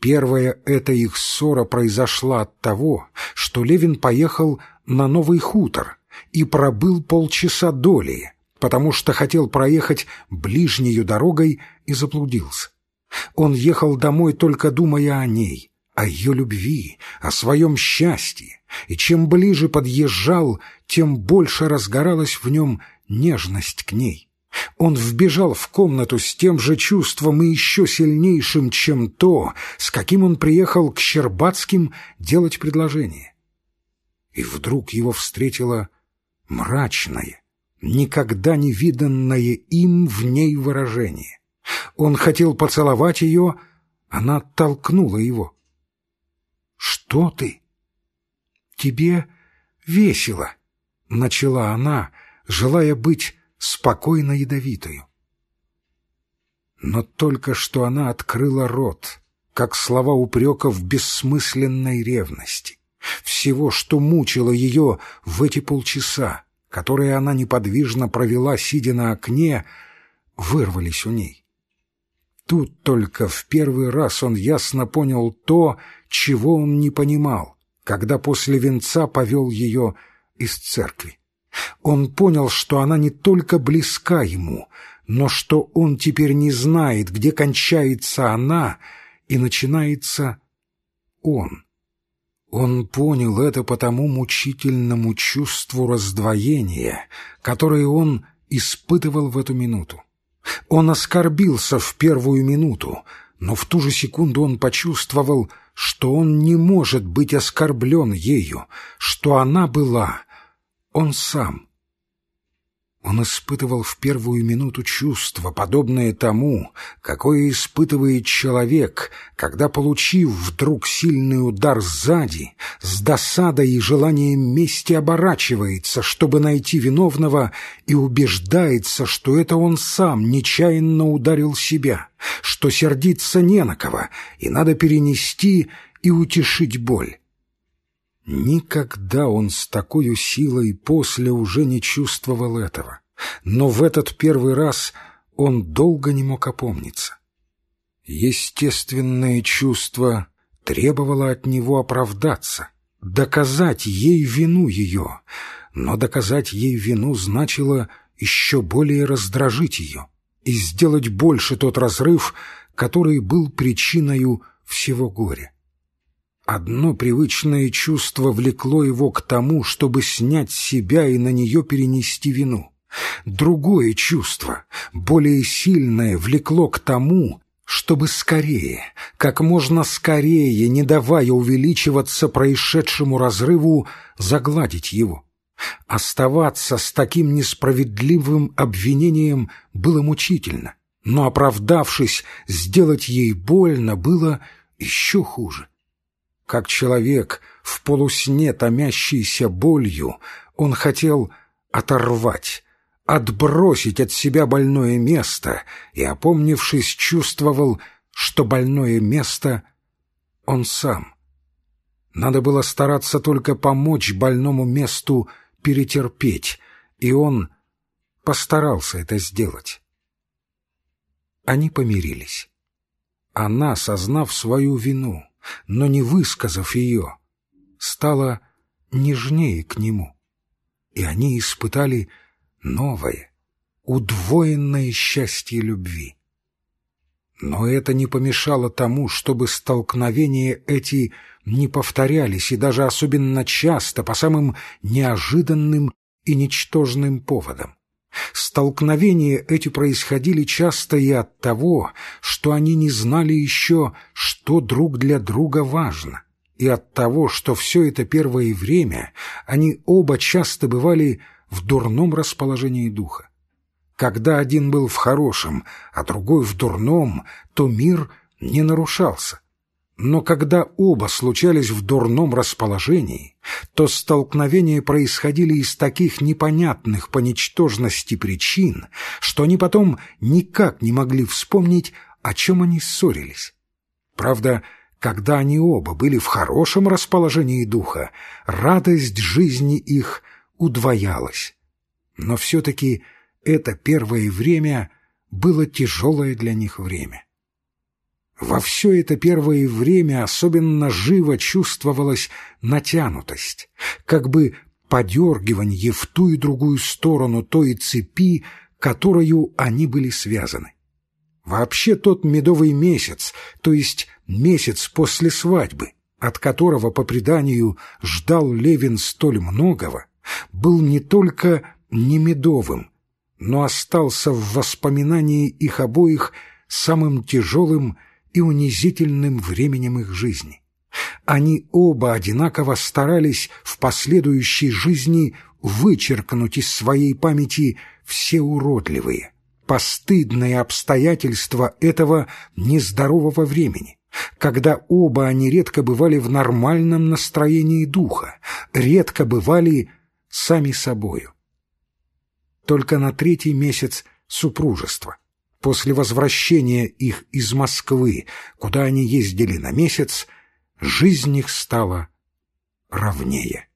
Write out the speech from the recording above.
Первая эта их ссора произошла от того, что Левин поехал на Новый хутор и пробыл полчаса доли, потому что хотел проехать ближнею дорогой и заблудился. Он ехал домой, только думая о ней, о ее любви, о своем счастье, и чем ближе подъезжал, тем больше разгоралась в нем нежность к ней. Он вбежал в комнату с тем же чувством и еще сильнейшим, чем то, с каким он приехал к Щербатским делать предложение. И вдруг его встретило мрачное, никогда не виданное им в ней выражение. Он хотел поцеловать ее, она толкнула его. «Что ты?» «Тебе весело», — начала она, желая быть спокойно ядовитою. Но только что она открыла рот, как слова упреков бессмысленной ревности, всего, что мучило ее в эти полчаса, которые она неподвижно провела, сидя на окне, вырвались у ней. Тут только в первый раз он ясно понял то, чего он не понимал, когда после венца повел ее из церкви. Он понял, что она не только близка ему, но что он теперь не знает, где кончается она и начинается он. Он понял это по тому мучительному чувству раздвоения, которое он испытывал в эту минуту. Он оскорбился в первую минуту, но в ту же секунду он почувствовал, что он не может быть оскорблен ею, что она была он сам. Он испытывал в первую минуту чувство, подобное тому, какое испытывает человек, когда, получив вдруг сильный удар сзади, с досадой и желанием мести оборачивается, чтобы найти виновного, и убеждается, что это он сам нечаянно ударил себя, что сердиться не на кого, и надо перенести и утешить боль. Никогда он с такой силой после уже не чувствовал этого. Но в этот первый раз он долго не мог опомниться. Естественное чувство требовало от него оправдаться, доказать ей вину ее, но доказать ей вину значило еще более раздражить ее и сделать больше тот разрыв, который был причиной всего горя. Одно привычное чувство влекло его к тому, чтобы снять себя и на нее перенести вину. Другое чувство, более сильное, влекло к тому, чтобы скорее, как можно скорее, не давая увеличиваться происшедшему разрыву, загладить его. Оставаться с таким несправедливым обвинением было мучительно, но, оправдавшись, сделать ей больно было еще хуже. Как человек в полусне, томящийся болью, он хотел оторвать, отбросить от себя больное место и, опомнившись, чувствовал, что больное место — он сам. Надо было стараться только помочь больному месту перетерпеть, и он постарался это сделать. Они помирились. Она, сознав свою вину, но не высказав ее, стала нежнее к нему, и они испытали новое, удвоенное счастье любви. Но это не помешало тому, чтобы столкновения эти не повторялись и даже особенно часто по самым неожиданным и ничтожным поводам. Столкновения эти происходили часто и от того, что они не знали еще, что друг для друга важно, и от того, что все это первое время они оба часто бывали в дурном расположении духа. Когда один был в хорошем, а другой в дурном, то мир не нарушался. Но когда оба случались в дурном расположении, то столкновения происходили из таких непонятных по ничтожности причин, что они потом никак не могли вспомнить, о чем они ссорились. Правда, когда они оба были в хорошем расположении духа, радость жизни их удвоялась. Но все-таки это первое время было тяжелое для них время. Во все это первое время особенно живо чувствовалась натянутость, как бы подергивание в ту и другую сторону той цепи, которую они были связаны. Вообще тот медовый месяц, то есть месяц после свадьбы, от которого, по преданию, ждал Левин столь многого, был не только не медовым, но остался в воспоминании их обоих самым тяжелым и унизительным временем их жизни. Они оба одинаково старались в последующей жизни вычеркнуть из своей памяти все уродливые, постыдные обстоятельства этого нездорового времени, когда оба они редко бывали в нормальном настроении духа, редко бывали сами собою. Только на третий месяц супружества, после возвращения их из Москвы, куда они ездили на месяц, жизнь их стала ровнее.